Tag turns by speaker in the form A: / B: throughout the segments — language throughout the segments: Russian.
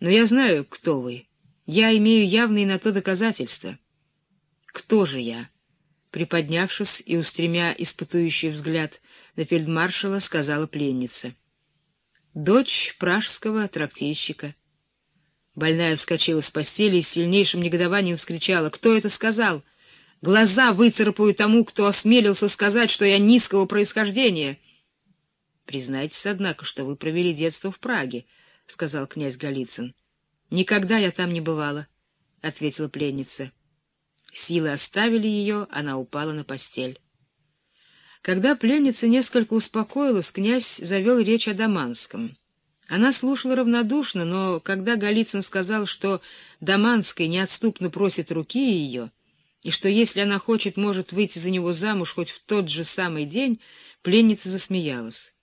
A: Но я знаю, кто вы. Я имею явные на то доказательства. Кто же я? Приподнявшись и устремя испытующий взгляд на фельдмаршала, сказала пленница. Дочь пражского трактирщика. Больная вскочила с постели и с сильнейшим негодованием вскричала. «Кто это сказал? Глаза выцарапаю тому, кто осмелился сказать, что я низкого происхождения!» «Признайтесь, однако, что вы провели детство в Праге», — сказал князь Голицын. «Никогда я там не бывала», — ответила пленница. Силы оставили ее, она упала на постель. Когда пленница несколько успокоилась, князь завел речь о Даманском. Она слушала равнодушно, но когда Голицын сказал, что Даманский неотступно просит руки ее, и что если она хочет, может выйти за него замуж хоть в тот же самый день, пленница засмеялась.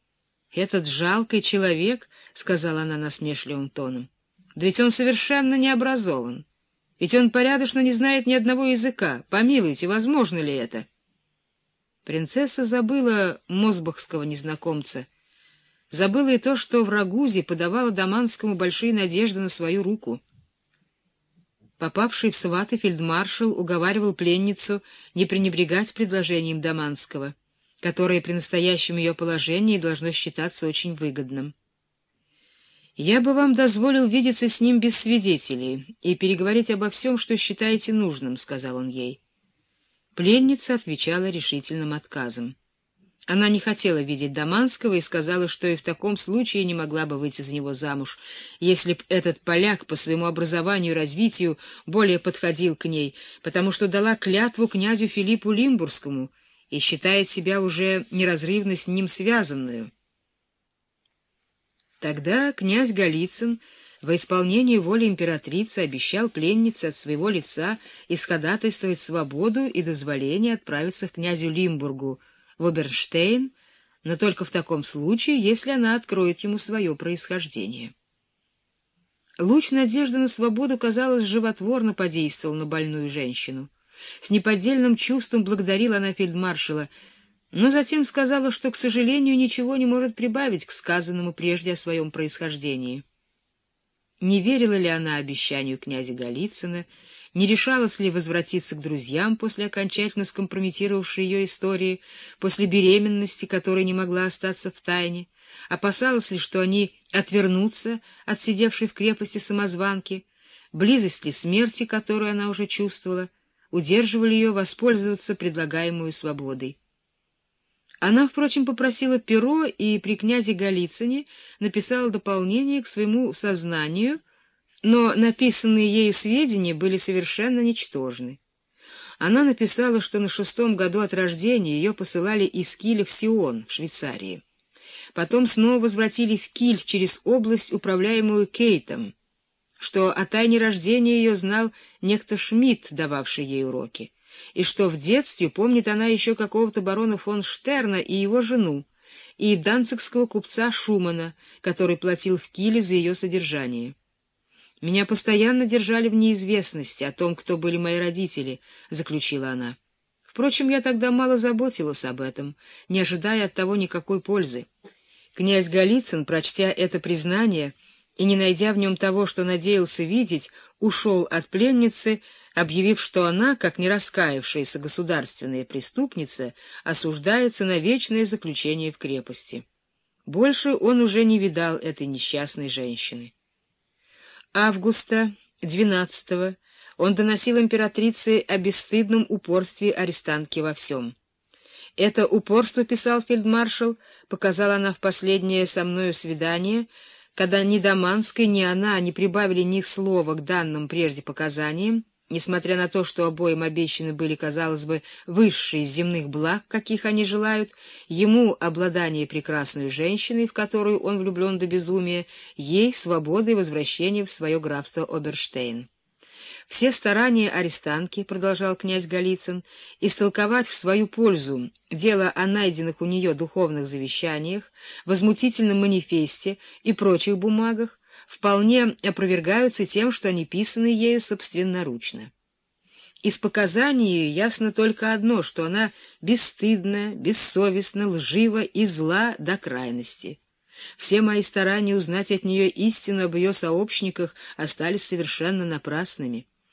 A: «Этот жалкий человек», — сказала она насмешливым тоном, — «да ведь он совершенно не образован». Ведь он порядочно не знает ни одного языка. Помилуйте, возможно ли это? Принцесса забыла мозбахского незнакомца. Забыла и то, что в Рагузе подавала Даманскому большие надежды на свою руку. Попавший в сваты фельдмаршал уговаривал пленницу не пренебрегать предложением Даманского, которое при настоящем ее положении должно считаться очень выгодным. Я бы вам дозволил видеться с ним без свидетелей и переговорить обо всем, что считаете нужным, — сказал он ей. Пленница отвечала решительным отказом. Она не хотела видеть Даманского и сказала, что и в таком случае не могла бы выйти за него замуж, если б этот поляк по своему образованию и развитию более подходил к ней, потому что дала клятву князю Филиппу Лимбургскому и считает себя уже неразрывно с ним связанную. Тогда князь Голицын во исполнении воли императрицы обещал пленнице от своего лица исходатайствовать свободу и дозволение отправиться к князю Лимбургу в Оберштейн, но только в таком случае, если она откроет ему свое происхождение. Луч надежды на свободу, казалось, животворно подействовал на больную женщину. С неподдельным чувством благодарила она фельдмаршала — но затем сказала, что, к сожалению, ничего не может прибавить к сказанному прежде о своем происхождении. Не верила ли она обещанию князя Голицына, не решалась ли возвратиться к друзьям после окончательно скомпрометировавшей ее истории, после беременности, которая не могла остаться в тайне, опасалась ли, что они отвернутся от сидевшей в крепости самозванки, близость ли смерти, которую она уже чувствовала, удерживали ее воспользоваться предлагаемую свободой. Она, впрочем, попросила перо и при князе Голицыне написала дополнение к своему сознанию, но написанные ею сведения были совершенно ничтожны. Она написала, что на шестом году от рождения ее посылали из Киля в Сион, в Швейцарии. Потом снова возвратили в Киль через область, управляемую Кейтом, что о тайне рождения ее знал некто Шмидт, дававший ей уроки и что в детстве помнит она еще какого-то барона фон Штерна и его жену, и данцигского купца Шумана, который платил в Киле за ее содержание. «Меня постоянно держали в неизвестности о том, кто были мои родители», — заключила она. Впрочем, я тогда мало заботилась об этом, не ожидая от того никакой пользы. Князь Голицын, прочтя это признание и не найдя в нем того, что надеялся видеть, ушел от пленницы, объявив, что она, как не раскаявшаяся государственная преступница, осуждается на вечное заключение в крепости. Больше он уже не видал этой несчастной женщины. Августа 12 он доносил императрице о бесстыдном упорстве арестантки во всем. Это упорство, писал фельдмаршал, показала она в последнее со мною свидание, когда ни Даманской, ни она не прибавили ни слова к данным прежде показаниям, Несмотря на то, что обоим обещаны были, казалось бы, высшие из земных благ, каких они желают, ему обладание прекрасной женщиной, в которую он влюблен до безумия, ей свобода и возвращение в свое графство Оберштейн. Все старания арестантки, продолжал князь Голицын, истолковать в свою пользу дело о найденных у нее духовных завещаниях, возмутительном манифесте и прочих бумагах, вполне опровергаются тем, что они писаны ею собственноручно. Из показаний ясно только одно, что она бесстыдна, бессовестна, лжива и зла до крайности, Все мои старания узнать от нее истину об ее сообщниках остались совершенно напрасными.